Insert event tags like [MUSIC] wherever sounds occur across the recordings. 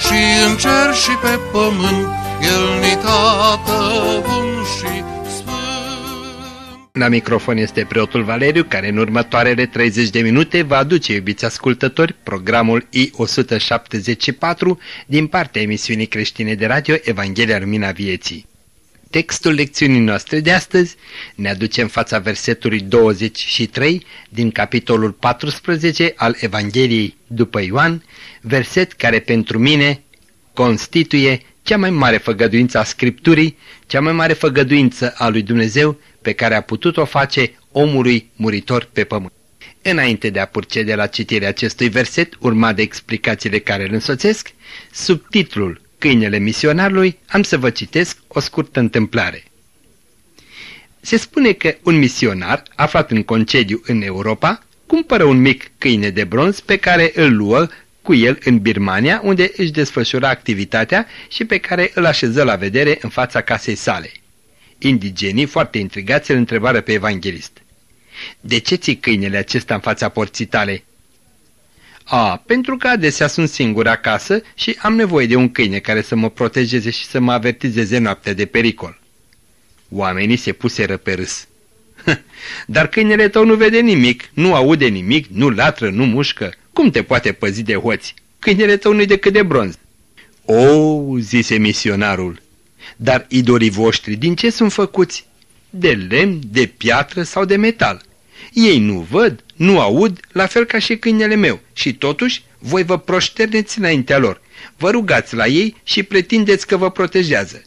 și în cer și pe pământ, El ni tată bun și la microfon este preotul Valeriu, care în următoarele 30 de minute va aduce, iubiți ascultători, programul I-174 din partea emisiunii creștine de radio Evanghelia Lumina Vieții. Textul lecțiunii noastre de astăzi ne aduce în fața versetului 23 din capitolul 14 al Evangheliei după Ioan, verset care pentru mine constituie cea mai mare făgăduință a Scripturii, cea mai mare făgăduință a lui Dumnezeu pe care a putut-o face omului muritor pe pământ. Înainte de a procede la citirea acestui verset, urmat de explicațiile care îl însoțesc, subtitlul Câinele misionarului, am să vă citesc o scurtă întâmplare. Se spune că un misionar, aflat în concediu în Europa, cumpără un mic câine de bronz pe care îl luă cu el în Birmania, unde își desfășura activitatea și pe care îl așeză la vedere în fața casei sale. Indigenii, foarte intrigați, îl întrebară pe evanghelist. De ce ții câinele acesta în fața porții tale?" A, pentru că adesea sunt singur acasă și am nevoie de un câine care să mă protejeze și să mă avertizeze noaptea de pericol." Oamenii se puseră pe râs. [LAUGHS] Dar câinele tău nu vede nimic, nu aude nimic, nu latră, nu mușcă. Cum te poate păzi de hoți? Câinele tău nu-i decât de bronz. O, zise misionarul, dar idolii voștri din ce sunt făcuți? De lemn, de piatră sau de metal. Ei nu văd, nu aud, la fel ca și câinele meu, și totuși voi vă proșterneți înaintea lor. Vă rugați la ei și pretindeți că vă protejează.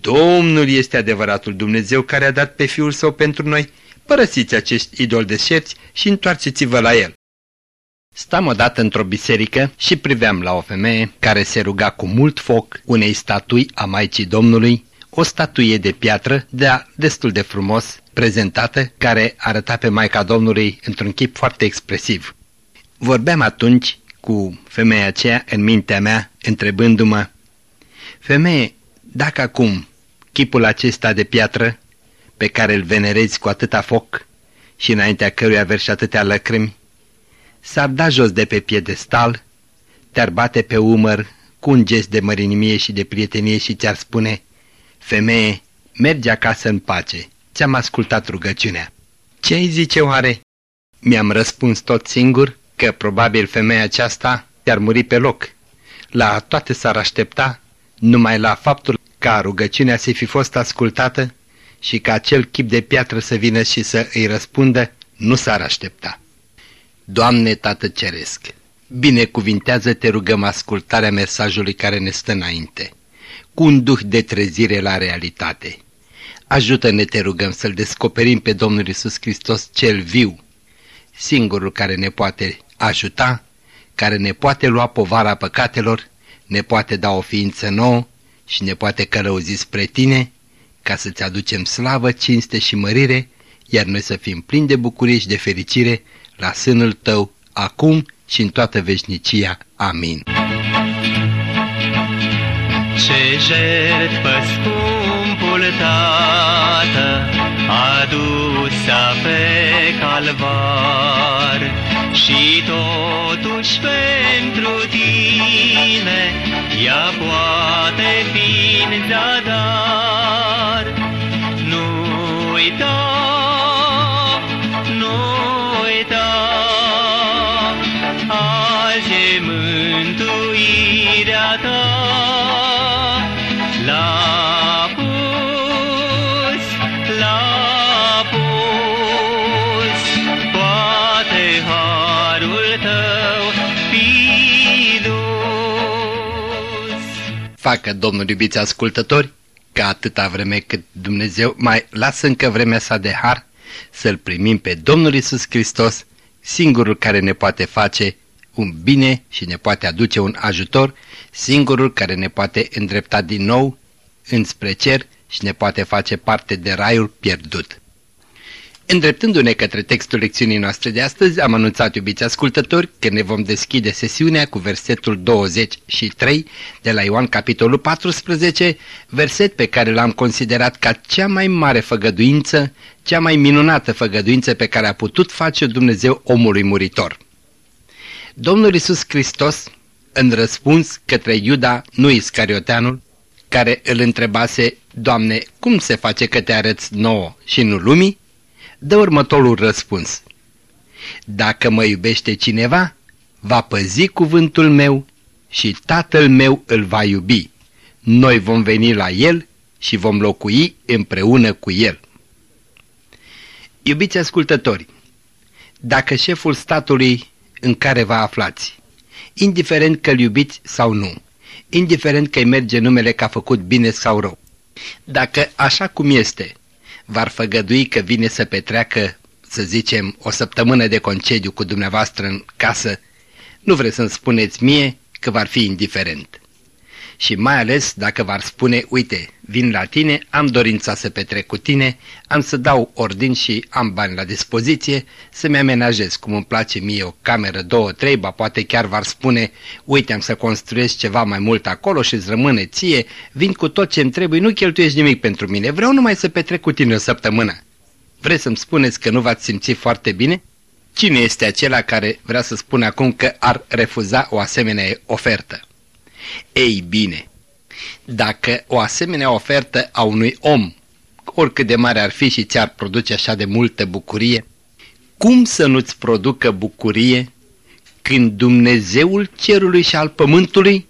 Domnul este adevăratul Dumnezeu care a dat pe Fiul Său pentru noi. Părăsiți acești idoli de șerți și întoarceți-vă la El. Stam odată într-o biserică și priveam la o femeie care se ruga cu mult foc unei statui a Maicii Domnului, o statuie de piatră, de destul de frumos, prezentată, care arăta pe Maica Domnului într-un chip foarte expresiv. Vorbeam atunci cu femeia aceea în mintea mea, întrebându-mă, Femeie, dacă acum chipul acesta de piatră, pe care îl venerezi cu atâta foc și înaintea căruia verși atâtea lăcrimi, s-ar da jos de pe piedestal, te-ar bate pe umăr cu un gest de mărinimie și de prietenie și ți-ar spune, Femeie, mergi acasă în pace, ți-am ascultat rugăciunea. Ce ai zice oare? Mi-am răspuns tot singur că probabil femeia aceasta te-ar muri pe loc. La toate s-ar aștepta, numai la faptul ca rugăciunea să fi fost ascultată și ca acel chip de piatră să vină și să îi răspundă, nu s-ar aștepta. Doamne Tată Ceresc, binecuvintează-te rugăm ascultarea mesajului care ne stă înainte, cu un duh de trezire la realitate. Ajută-ne, te rugăm, să-L descoperim pe Domnul Isus Hristos cel viu, singurul care ne poate ajuta, care ne poate lua povara păcatelor, ne poate da o ființă nouă și ne poate călăuzi spre tine, ca să-ți aducem slavă, cinste și mărire, iar noi să fim plini de bucurie și de fericire la sânul tău, acum și în toată veșnicia. Amin. Ce jertfă scumpul Tată adusă pe calvar și totuși pentru tine ea poate fi în zadar. Nu uita facă, Domnul iubiți ascultători, ca atâta vreme cât Dumnezeu mai lasă încă vremea sa de har, să-L primim pe Domnul Isus Hristos, singurul care ne poate face un bine și ne poate aduce un ajutor, singurul care ne poate îndrepta din nou înspre cer și ne poate face parte de raiul pierdut. Îndreptându-ne către textul lecțiunii noastre de astăzi, am anunțat, iubiți ascultători, că ne vom deschide sesiunea cu versetul 23 de la Ioan capitolul 14, verset pe care l-am considerat ca cea mai mare făgăduință, cea mai minunată făgăduință pe care a putut face Dumnezeu omului muritor. Domnul Isus Hristos, în răspuns către Iuda, nu Iscarioteanul, care îl întrebase, Doamne, cum se face că te arăți nouă și nu lumii? Dă următorul răspuns. Dacă mă iubește cineva, va păzi cuvântul meu și tatăl meu îl va iubi. Noi vom veni la el și vom locui împreună cu el. Iubiți ascultători, dacă șeful statului în care vă aflați, indiferent că-l iubiți sau nu, indiferent că-i merge numele că a făcut bine sau rău, dacă așa cum este, v-ar făgădui că vine să petreacă, să zicem, o săptămână de concediu cu dumneavoastră în casă, nu vreți să-mi spuneți mie că v-ar fi indiferent și mai ales dacă v-ar spune, uite, vin la tine, am dorința să petrec cu tine, am să dau ordin și am bani la dispoziție, să-mi amenajez cum îmi place mie o cameră, două, trei, ba poate chiar v-ar spune, uite, am să construiesc ceva mai mult acolo și îți rămâne ție, vin cu tot ce-mi trebuie, nu cheltuiești nimic pentru mine, vreau numai să petrec cu tine o săptămână. Vreți să-mi spuneți că nu v-ați simțit foarte bine? Cine este acela care vrea să spună acum că ar refuza o asemenea ofertă? Ei bine, dacă o asemenea ofertă a unui om, oricât de mare ar fi și ți-ar produce așa de multă bucurie, cum să nu-ți producă bucurie când Dumnezeul cerului și al pământului,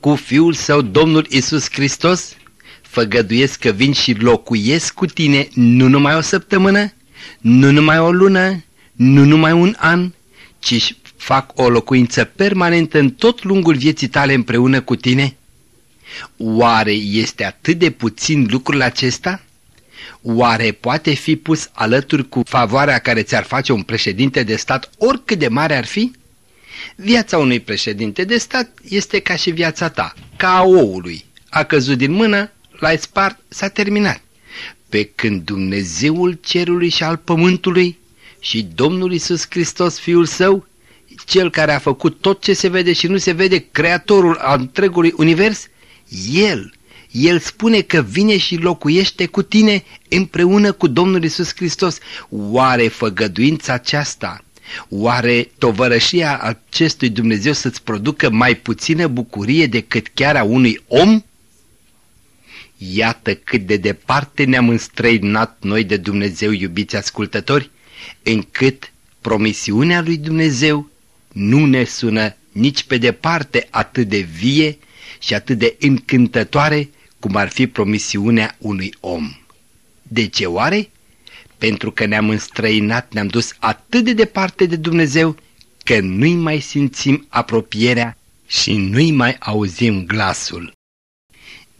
cu Fiul Său Domnul Isus Hristos, făgăduiesc că vin și locuiesc cu tine nu numai o săptămână, nu numai o lună, nu numai un an, ci fac o locuință permanentă în tot lungul vieții tale împreună cu tine? Oare este atât de puțin lucrul acesta? Oare poate fi pus alături cu favoarea care ți-ar face un președinte de stat oricât de mare ar fi? Viața unui președinte de stat este ca și viața ta, ca a oului. A căzut din mână, l-ai spart, s-a terminat. Pe când Dumnezeul cerului și al pământului și Domnul Isus Hristos, Fiul Său, cel care a făcut tot ce se vede și nu se vede, creatorul al întregului univers, El, El spune că vine și locuiește cu tine împreună cu Domnul Isus Hristos. Oare făgăduința aceasta, oare tovărășia acestui Dumnezeu să-ți producă mai puțină bucurie decât chiar a unui om? Iată cât de departe ne-am înstrăinat noi de Dumnezeu, iubiți ascultători, încât promisiunea lui Dumnezeu nu ne sună nici pe departe atât de vie și atât de încântătoare cum ar fi promisiunea unui om. De ce oare? Pentru că ne-am înstrăinat, ne-am dus atât de departe de Dumnezeu că nu-i mai simțim apropierea și nu-i mai auzim glasul.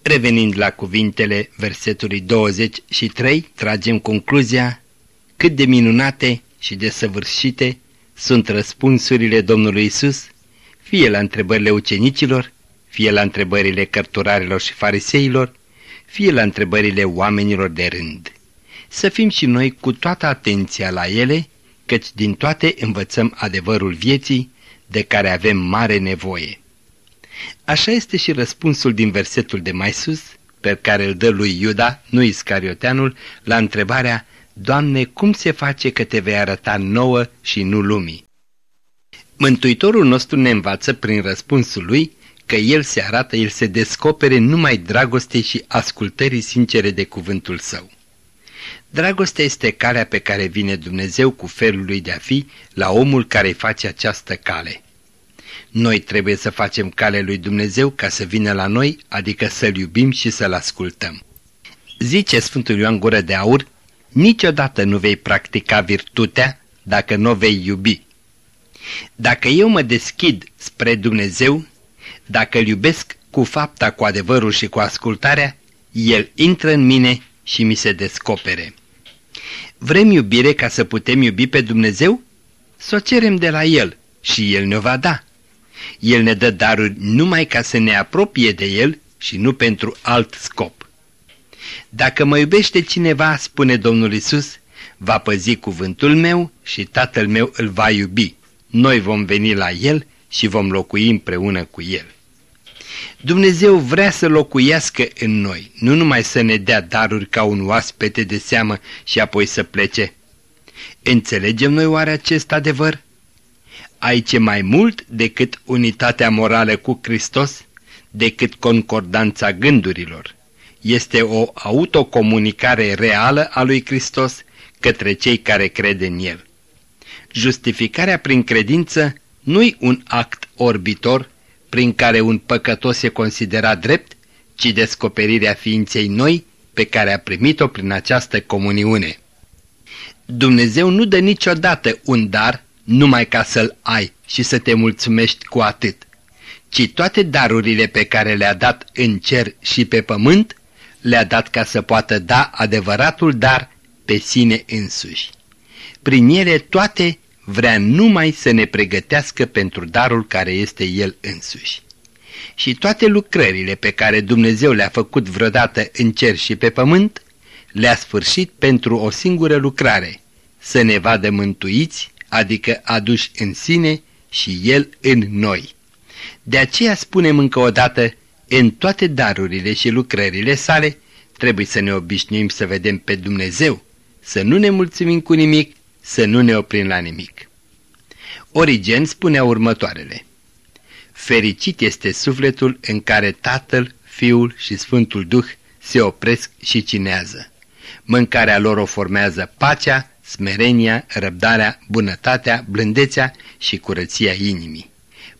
Revenind la cuvintele versetului 23, tragem concluzia cât de minunate și de săvârșite sunt răspunsurile Domnului Isus, fie la întrebările ucenicilor, fie la întrebările cărturarilor și fariseilor, fie la întrebările oamenilor de rând. Să fim și noi cu toată atenția la ele, căci din toate învățăm adevărul vieții, de care avem mare nevoie. Așa este și răspunsul din versetul de mai sus, pe care îl dă lui Iuda, nu Iscarioteanul, la întrebarea Doamne, cum se face că te vei arăta nouă și nu lumii? Mântuitorul nostru ne învață prin răspunsul lui că El se arată, El se descopere numai dragostei și ascultării sincere de cuvântul Său. Dragostea este calea pe care vine Dumnezeu cu felul lui de a fi la omul care îi face această cale. Noi trebuie să facem cale lui Dumnezeu ca să vină la noi, adică să-L iubim și să-L ascultăm. Zice Sfântul Ioan Gură de Aur niciodată nu vei practica virtutea dacă nu o vei iubi. Dacă eu mă deschid spre Dumnezeu, dacă îl iubesc cu fapta, cu adevărul și cu ascultarea, El intră în mine și mi se descopere. Vrem iubire ca să putem iubi pe Dumnezeu? Să o cerem de la El, și El ne va da. El ne dă daruri numai ca să ne apropie de El și nu pentru alt scop. Dacă mă iubește cineva, spune Domnul Isus, va păzi cuvântul meu și tatăl meu îl va iubi. Noi vom veni la el și vom locui împreună cu el. Dumnezeu vrea să locuiască în noi, nu numai să ne dea daruri ca un oaspete de seamă și apoi să plece. Înțelegem noi oare acest adevăr? Aici mai mult decât unitatea morală cu Hristos, decât concordanța gândurilor. Este o autocomunicare reală a lui Hristos către cei care cred în El. Justificarea prin credință nu-i un act orbitor prin care un păcătos e considerat drept, ci descoperirea ființei noi pe care a primit-o prin această comuniune. Dumnezeu nu dă niciodată un dar numai ca să-l ai și să te mulțumești cu atât, ci toate darurile pe care le-a dat în cer și pe pământ, le-a dat ca să poată da adevăratul dar pe sine însuși. Prin ele toate vrea numai să ne pregătească pentru darul care este El însuși. Și toate lucrările pe care Dumnezeu le-a făcut vreodată în cer și pe pământ, le-a sfârșit pentru o singură lucrare, să ne vadă mântuiți, adică aduși în sine și El în noi. De aceea spunem încă o dată, în toate darurile și lucrările sale, trebuie să ne obișnuim să vedem pe Dumnezeu, să nu ne mulțumim cu nimic, să nu ne oprim la nimic. Origen spunea următoarele. Fericit este sufletul în care Tatăl, Fiul și Sfântul Duh se opresc și cinează. Mâncarea lor o formează pacea, smerenia, răbdarea, bunătatea, blândețea și curăția inimii.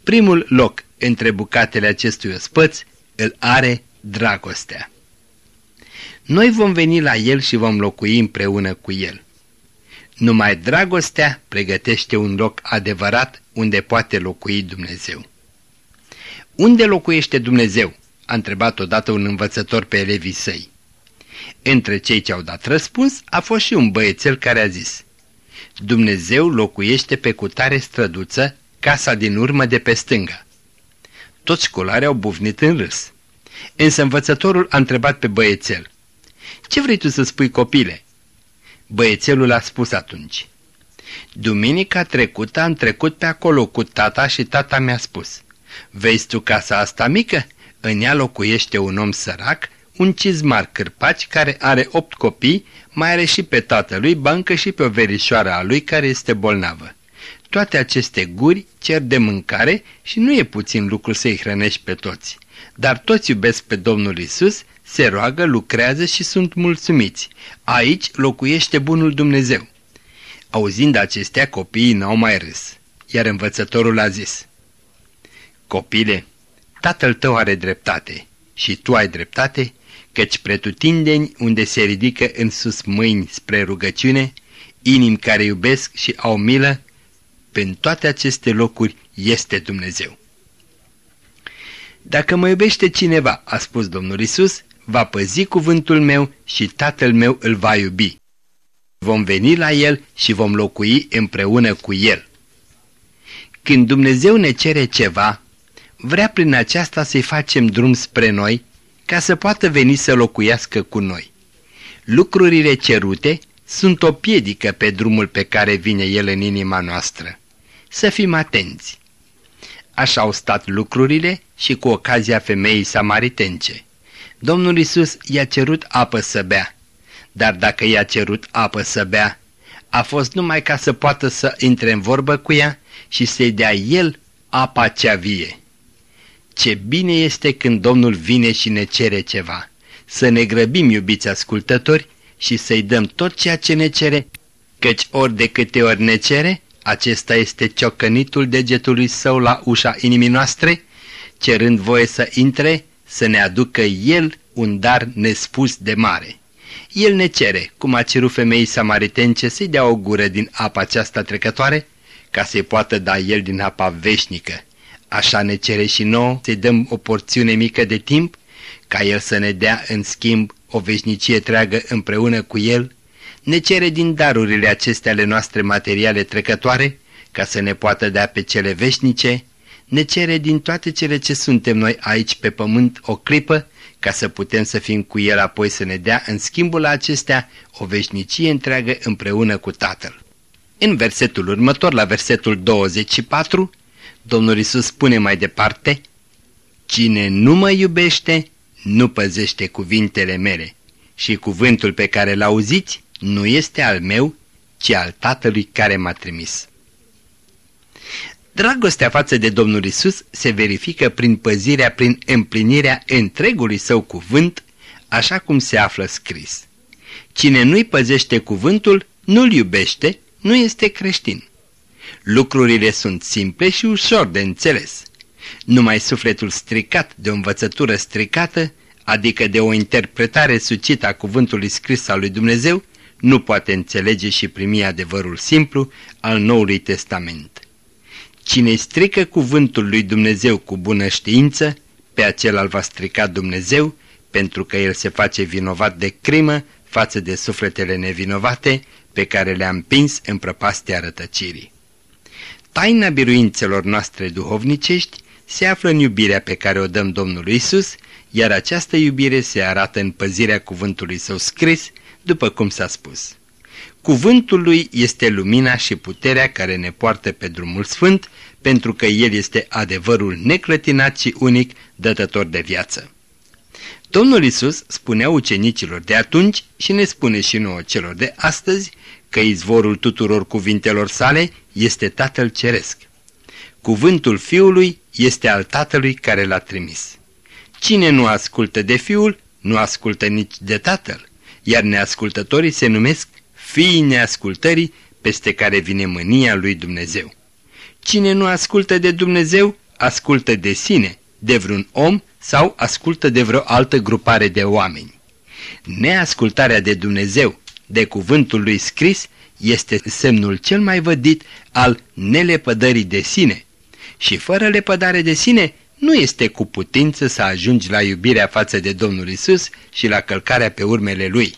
Primul loc între bucatele acestui ospăț îl are dragostea. Noi vom veni la el și vom locui împreună cu el. Numai dragostea pregătește un loc adevărat unde poate locui Dumnezeu. Unde locuiește Dumnezeu? A întrebat odată un învățător pe elevii săi. Între cei ce au dat răspuns a fost și un băiețel care a zis Dumnezeu locuiește pe cutare străduță, casa din urmă de pe stânga. Toți școlarii au bufnit în râs. Însă învățătorul a întrebat pe băiețel Ce vrei tu să spui copile? Băiețelul a spus atunci. Duminica trecută am trecut pe acolo cu tata și tata mi-a spus. Vezi tu casa asta mică? În ea locuiește un om sărac, un cizmar cârpaci care are opt copii, mai are și pe tatălui, bancă și pe o verișoară a lui care este bolnavă. Toate aceste guri cer de mâncare și nu e puțin lucru să-i hrănești pe toți. Dar toți iubesc pe Domnul Isus se roagă, lucrează și sunt mulțumiți. Aici locuiește bunul Dumnezeu. Auzind acestea, copiii n-au mai râs, iar învățătorul a zis, Copile, tatăl tău are dreptate și tu ai dreptate, căci pretutindeni unde se ridică în sus mâini spre rugăciune, inimi care iubesc și au milă, în toate aceste locuri este Dumnezeu. Dacă mă iubește cineva, a spus Domnul Isus, va păzi cuvântul meu și tatăl meu îl va iubi. Vom veni la el și vom locui împreună cu el. Când Dumnezeu ne cere ceva, vrea prin aceasta să-i facem drum spre noi, ca să poată veni să locuiască cu noi. Lucrurile cerute sunt o piedică pe drumul pe care vine el în inima noastră. Să fim atenți. Așa au stat lucrurile și cu ocazia femeii samaritence. Domnul Isus i-a cerut apă să bea, dar dacă i-a cerut apă să bea, a fost numai ca să poată să intre în vorbă cu ea și să-i dea el apa cea vie. Ce bine este când Domnul vine și ne cere ceva. Să ne grăbim, iubiți ascultători, și să-i dăm tot ceea ce ne cere, căci ori de câte ori ne cere, acesta este ciocănitul degetului său la ușa inimii noastre, cerând voie să intre să ne aducă El un dar nespus de mare. El ne cere, cum a cerut femeii samaritence, să-i dea o gură din apa aceasta trecătoare, ca să-i poată da El din apa veșnică. Așa ne cere și nouă să-i dăm o porțiune mică de timp, ca El să ne dea în schimb o veșnicie treagă împreună cu El, ne cere din darurile acestea ale noastre materiale trecătoare, ca să ne poată dea pe cele veșnice, ne cere din toate cele ce suntem noi aici pe pământ o clipă, ca să putem să fim cu El apoi să ne dea în schimbul acestea o veșnicie întreagă împreună cu Tatăl. În versetul următor, la versetul 24, Domnul Isus spune mai departe, Cine nu mă iubește, nu păzește cuvintele mele și cuvântul pe care l-auziți nu este al meu, ci al Tatălui care m-a trimis. Dragostea față de Domnul Isus se verifică prin păzirea, prin împlinirea întregului său cuvânt, așa cum se află scris. Cine nu-i păzește cuvântul, nu-l iubește, nu este creștin. Lucrurile sunt simple și ușor de înțeles. Numai sufletul stricat de o învățătură stricată, adică de o interpretare sucită a cuvântului scris al lui Dumnezeu, nu poate înțelege și primi adevărul simplu al Noului Testament. Cine strică cuvântul lui Dumnezeu cu bună știință, pe acela îl va strica Dumnezeu, pentru că el se face vinovat de crimă față de sufletele nevinovate pe care le-a împins în prăpastia rătăcirii. Taina biruințelor noastre duhovnicești se află în iubirea pe care o dăm Domnului Isus, iar această iubire se arată în păzirea cuvântului său scris, după cum s-a spus. Cuvântul lui este lumina și puterea care ne poartă pe drumul sfânt, pentru că el este adevărul neclătinat și unic, dătător de viață. Domnul Isus spunea ucenicilor de atunci și ne spune și nouă celor de astăzi că izvorul tuturor cuvintelor sale este Tatăl Ceresc. Cuvântul Fiului este al Tatălui care l-a trimis. Cine nu ascultă de Fiul, nu ascultă nici de Tatăl, iar neascultătorii se numesc fiii neascultării peste care vine mânia lui Dumnezeu. Cine nu ascultă de Dumnezeu, ascultă de sine, de vreun om sau ascultă de vreo altă grupare de oameni. Neascultarea de Dumnezeu, de cuvântul lui scris, este semnul cel mai vădit al nelepădării de sine. Și fără lepădare de sine, nu este cu putință să ajungi la iubirea față de Domnul Isus și la călcarea pe urmele Lui.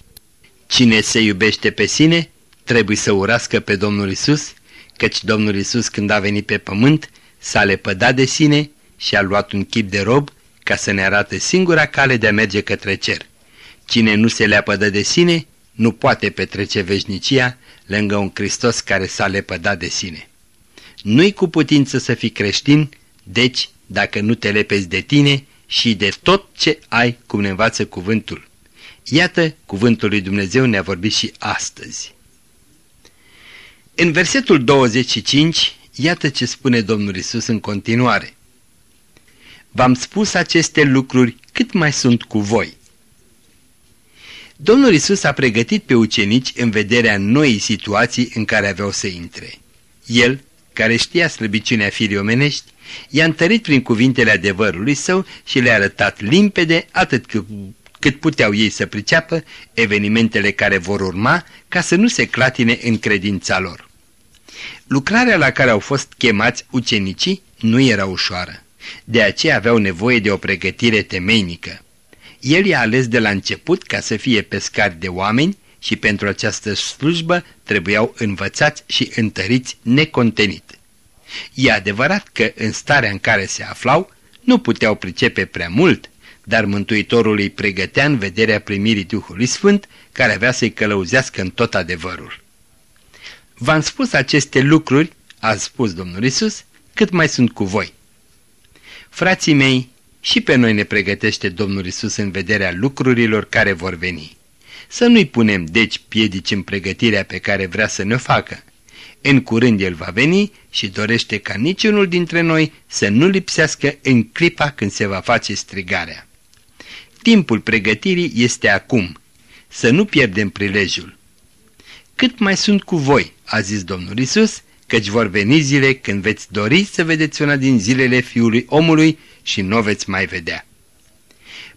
Cine se iubește pe sine, trebuie să urască pe Domnul Isus, căci Domnul Isus când a venit pe pământ s-a lepădat de sine și a luat un chip de rob ca să ne arate singura cale de a merge către cer. Cine nu se leapădă de sine, nu poate petrece veșnicia lângă un Hristos care s-a lepădat de sine. Nu-i cu putință să fii creștin, deci dacă nu te lepezi de tine și de tot ce ai, cum ne învață cuvântul. Iată, cuvântul lui Dumnezeu ne-a vorbit și astăzi. În versetul 25, iată ce spune Domnul Isus în continuare. V-am spus aceste lucruri cât mai sunt cu voi. Domnul Isus a pregătit pe ucenici în vederea noii situații în care aveau să intre. El, care știa slăbiciunea firii omenești, i-a întărit prin cuvintele adevărului său și le-a arătat limpede atât cât cât puteau ei să priceapă evenimentele care vor urma ca să nu se clatine în credința lor. Lucrarea la care au fost chemați ucenicii nu era ușoară, de aceea aveau nevoie de o pregătire temeinică. El i-a ales de la început ca să fie pescari de oameni și pentru această slujbă trebuiau învățați și întăriți necontenit. E adevărat că în starea în care se aflau nu puteau pricepe prea mult, dar Mântuitorul îi pregătea în vederea primirii Duhului Sfânt, care avea să-i călăuzească în tot adevărul. V-am spus aceste lucruri, a spus Domnul Isus, cât mai sunt cu voi. Frații mei, și pe noi ne pregătește Domnul Isus în vederea lucrurilor care vor veni. Să nu-i punem deci piedici în pregătirea pe care vrea să ne facă. În curând El va veni și dorește ca niciunul dintre noi să nu lipsească în clipa când se va face strigarea. Timpul pregătirii este acum. Să nu pierdem prilejul. Cât mai sunt cu voi, a zis Domnul Isus, căci vor veni zile când veți dori să vedeți una din zilele Fiului omului și nu o veți mai vedea.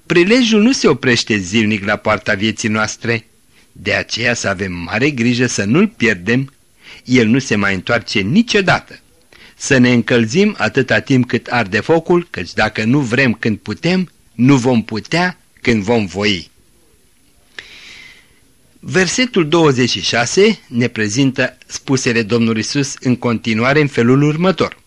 Prilejul nu se oprește zilnic la poarta vieții noastre, de aceea să avem mare grijă să nu-l pierdem, el nu se mai întoarce niciodată. Să ne încălzim atâta timp cât arde focul, căci dacă nu vrem când putem, nu vom putea când vom voi. Versetul 26 ne prezintă spusele Domnului Isus în continuare în felul următor.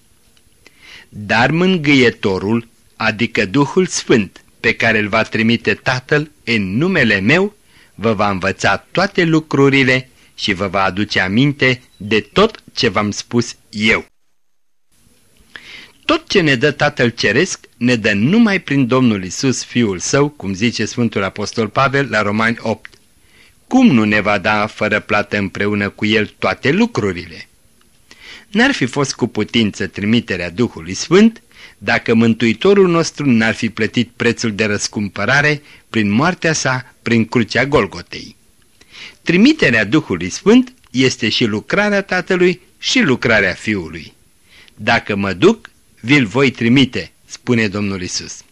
Dar mângâietorul, adică Duhul Sfânt, pe care îl va trimite Tatăl în numele meu, vă va învăța toate lucrurile și vă va aduce aminte de tot ce v-am spus eu. Tot ce ne dă Tatăl Ceresc ne dă numai prin Domnul Isus, Fiul Său, cum zice Sfântul Apostol Pavel la Romani 8. Cum nu ne va da fără plată împreună cu El toate lucrurile? N-ar fi fost cu putință trimiterea Duhului Sfânt dacă Mântuitorul nostru n-ar fi plătit prețul de răscumpărare prin moartea sa prin crucea Golgotei. Trimiterea Duhului Sfânt este și lucrarea Tatălui și lucrarea Fiului. Dacă mă duc, vi-l voi trimite, spune Domnul Isus.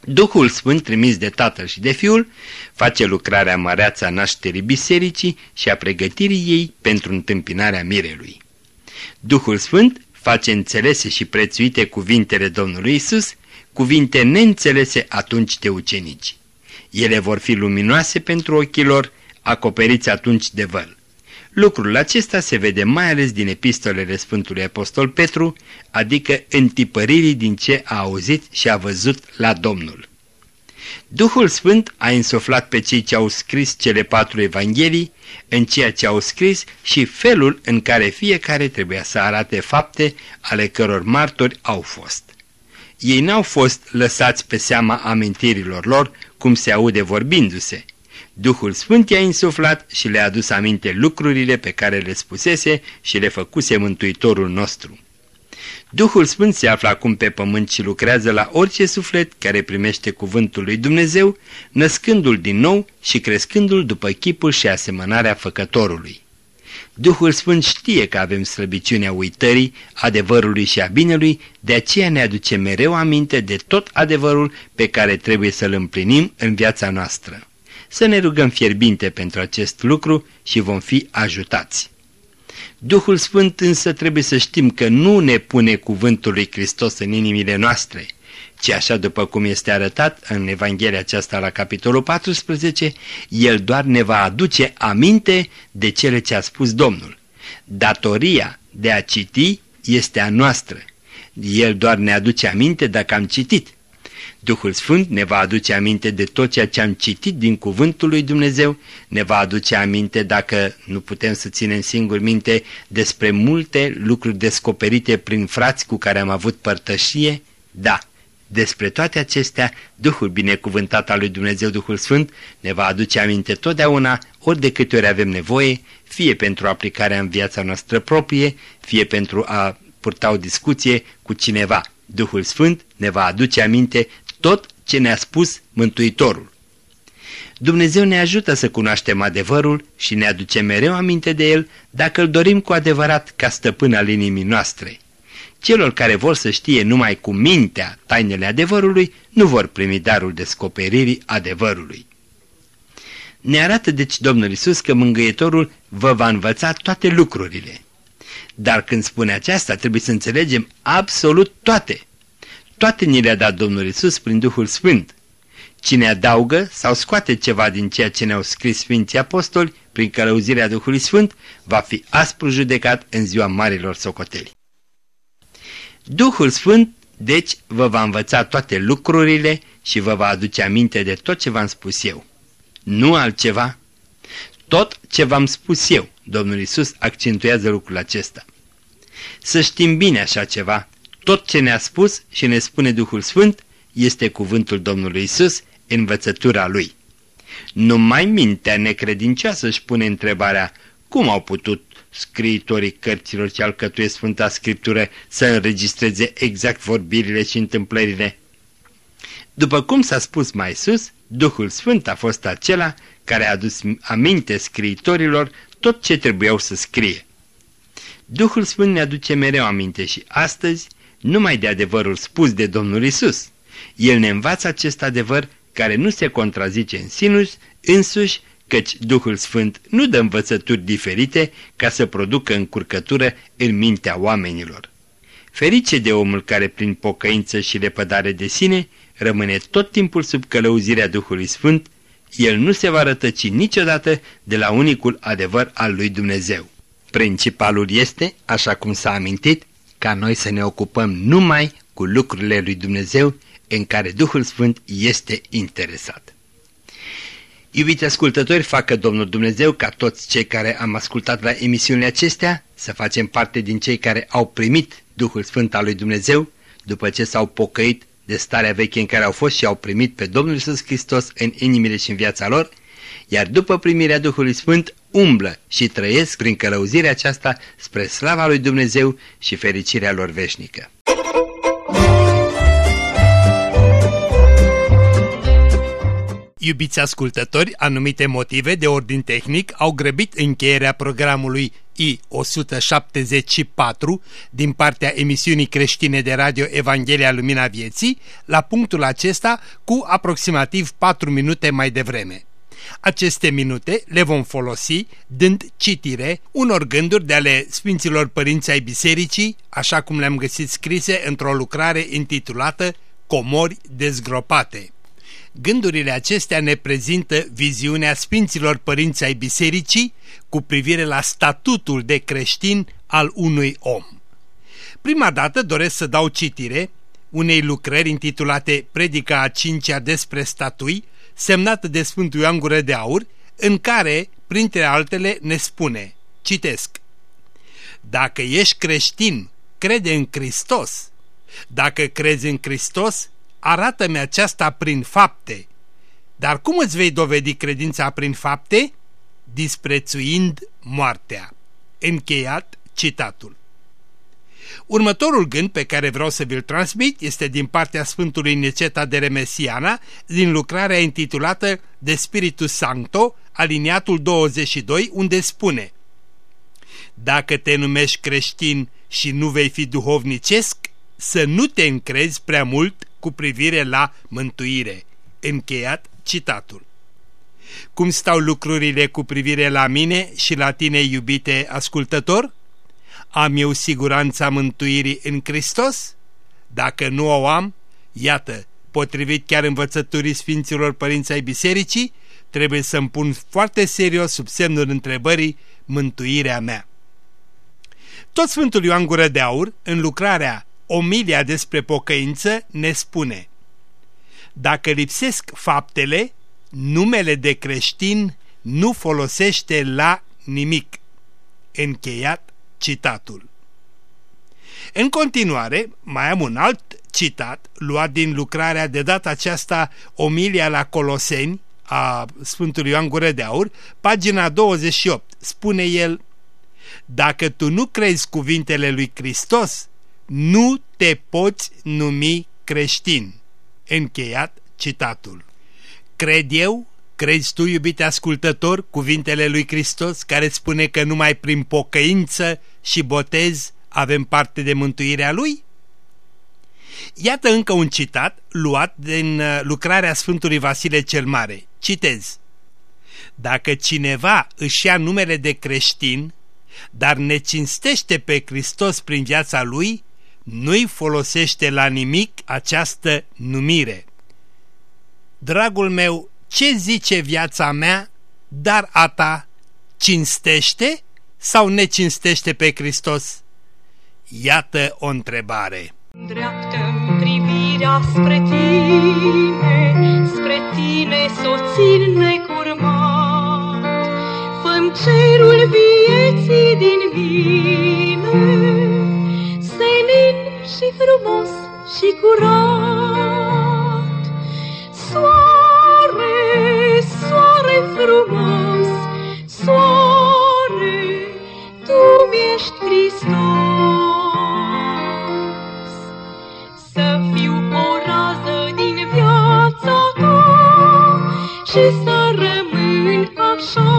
Duhul Sfânt trimis de Tatăl și de Fiul face lucrarea măreață a nașterii bisericii și a pregătirii ei pentru întâmpinarea mirelui. Duhul Sfânt face înțelese și prețuite cuvintele Domnului Isus, cuvinte neînțelese atunci de ucenici. Ele vor fi luminoase pentru ochii lor, acoperiți atunci de văl. Lucrul acesta se vede mai ales din epistolele Sfântului Apostol Petru, adică întipăririi din ce a auzit și a văzut la Domnul. Duhul Sfânt a însuflat pe cei ce au scris cele patru evanghelii în ceea ce au scris și felul în care fiecare trebuia să arate fapte ale căror martori au fost. Ei n-au fost lăsați pe seama amintirilor lor, cum se aude vorbindu-se, Duhul Sfânt i-a insuflat și le-a adus aminte lucrurile pe care le spusese și le făcuse Mântuitorul nostru. Duhul Sfânt se află acum pe pământ și lucrează la orice suflet care primește cuvântul lui Dumnezeu, născându-l din nou și crescându-l după chipul și asemănarea făcătorului. Duhul Sfânt știe că avem slăbiciunea uitării, adevărului și a binelui, de aceea ne aduce mereu aminte de tot adevărul pe care trebuie să-l împlinim în viața noastră să ne rugăm fierbinte pentru acest lucru și vom fi ajutați. Duhul Sfânt însă trebuie să știm că nu ne pune cuvântul lui Hristos în inimile noastre, ci așa după cum este arătat în Evanghelia aceasta la capitolul 14, El doar ne va aduce aminte de cele ce a spus Domnul. Datoria de a citi este a noastră. El doar ne aduce aminte dacă am citit. Duhul Sfânt ne va aduce aminte de tot ceea ce am citit din Cuvântul lui Dumnezeu, ne va aduce aminte, dacă nu putem să ținem singur minte, despre multe lucruri descoperite prin frați cu care am avut părtășie, da, despre toate acestea, Duhul binecuvântat al lui Dumnezeu, Duhul Sfânt, ne va aduce aminte totdeauna, ori de câte ori avem nevoie, fie pentru aplicarea în viața noastră proprie, fie pentru a purta o discuție cu cineva. Duhul Sfânt ne va aduce aminte tot ce ne-a spus Mântuitorul. Dumnezeu ne ajută să cunoaștem adevărul și ne aduce mereu aminte de el dacă îl dorim cu adevărat ca stăpân al inimii noastre. Celor care vor să știe numai cu mintea tainele adevărului nu vor primi darul descoperirii adevărului. Ne arată deci Domnul Isus că mângâietorul vă va învăța toate lucrurile. Dar când spune aceasta trebuie să înțelegem absolut toate. Toate ni le-a dat Domnul Isus prin Duhul Sfânt. Cine adaugă sau scoate ceva din ceea ce ne-au scris Sfinții Apostoli prin călăuzirea Duhului Sfânt, va fi aspru judecat în ziua marilor socoteli. Duhul Sfânt, deci, vă va învăța toate lucrurile și vă va aduce aminte de tot ce v-am spus eu. Nu altceva. Tot ce v-am spus eu, Domnul Isus accentuează lucrul acesta. Să știm bine așa ceva, tot ce ne-a spus și ne spune Duhul Sfânt este cuvântul Domnului Isus, învățătura Lui. Numai mintea necredincioasă își pune întrebarea cum au putut scriitorii cărților ce alcătuie Sfânta Scriptură să înregistreze exact vorbirile și întâmplările. După cum s-a spus mai sus, Duhul Sfânt a fost acela care a adus aminte scriitorilor tot ce trebuiau să scrie. Duhul Sfânt ne aduce mereu aminte și astăzi numai de adevărul spus de Domnul Isus. El ne învață acest adevăr care nu se contrazice în sinus, însuși, căci Duhul Sfânt nu dă învățături diferite ca să producă încurcătură în mintea oamenilor. Ferice de omul care prin pocăință și repădare de sine rămâne tot timpul sub călăuzirea Duhului Sfânt, el nu se va rătăci niciodată de la unicul adevăr al lui Dumnezeu. Principalul este, așa cum s-a amintit, ca noi să ne ocupăm numai cu lucrurile lui Dumnezeu în care Duhul Sfânt este interesat. Iubiți ascultători, facă Domnul Dumnezeu ca toți cei care am ascultat la emisiunile acestea să facem parte din cei care au primit Duhul Sfânt al lui Dumnezeu după ce s-au pocăit de starea veche în care au fost și au primit pe Domnul Iisus Hristos în inimile și în viața lor, iar după primirea Duhului Sfânt umblă și trăiesc prin călăuzirea aceasta spre slava lui Dumnezeu și fericirea lor veșnică. Iubiți ascultători, anumite motive de ordin tehnic au grăbit încheierea programului I-174 din partea emisiunii creștine de radio Evanghelia Lumina Vieții la punctul acesta cu aproximativ 4 minute mai devreme. Aceste minute le vom folosi dând citire unor gânduri de ale Sfinților Părinți ai Bisericii, așa cum le-am găsit scrise într-o lucrare intitulată Comori dezgropate. Gândurile acestea ne prezintă viziunea Sfinților Părinți ai Bisericii cu privire la statutul de creștin al unui om. Prima dată doresc să dau citire unei lucrări intitulate Predica a cincea despre statui, semnată de Sfântul Ioan Gură de Aur, în care, printre altele, ne spune, citesc, Dacă ești creștin, crede în Hristos. Dacă crezi în Hristos, arată-mi aceasta prin fapte. Dar cum îți vei dovedi credința prin fapte? Disprețuind moartea. Încheiat citatul. Următorul gând pe care vreau să vi-l transmit este din partea Sfântului Neceta de Remesiana, din lucrarea intitulată De Spiritus Sancto, aliniatul 22, unde spune Dacă te numești creștin și nu vei fi duhovnicesc, să nu te încrezi prea mult cu privire la mântuire. Încheiat citatul. Cum stau lucrurile cu privire la mine și la tine, iubite ascultător? Am eu siguranța mântuirii în Hristos? Dacă nu o am, iată, potrivit chiar învățăturii Sfinților Părinți ai Bisericii, trebuie să-mi pun foarte serios sub semnul întrebării mântuirea mea. Tot Sfântul Ioan Gură de Aur, în lucrarea Omilia despre pocăință ne spune Dacă lipsesc faptele, numele de creștin nu folosește la nimic. Încheiat citatul. În continuare, mai am un alt citat luat din lucrarea de data aceasta Omilia la Coloseni a Sfântului Ioan Gură de Aur, pagina 28. Spune el, Dacă tu nu crezi cuvintele lui Hristos, nu te poți numi creștin. Încheiat citatul. Cred eu, crezi tu, iubite ascultător, cuvintele lui Hristos care spune că numai prin pocăință și botez avem parte de mântuirea lui? Iată încă un citat luat din uh, lucrarea Sfântului Vasile cel Mare. Citez. Dacă cineva își ia numele de creștin, dar ne cinstește pe Hristos prin viața lui, nu-i folosește la nimic această numire. Dragul meu, ce zice viața mea, dar a ta cinstește sau ne cinstește pe Hristos? Iată o întrebare. dreaptă privirea spre tine, spre tine soțin necurmat. Făm cerul vieții din mine, și frumos și curat. Soare, soare frumos, soare, tu mi-ești Hristos. Să fiu o rază din viața ta și să rămân așa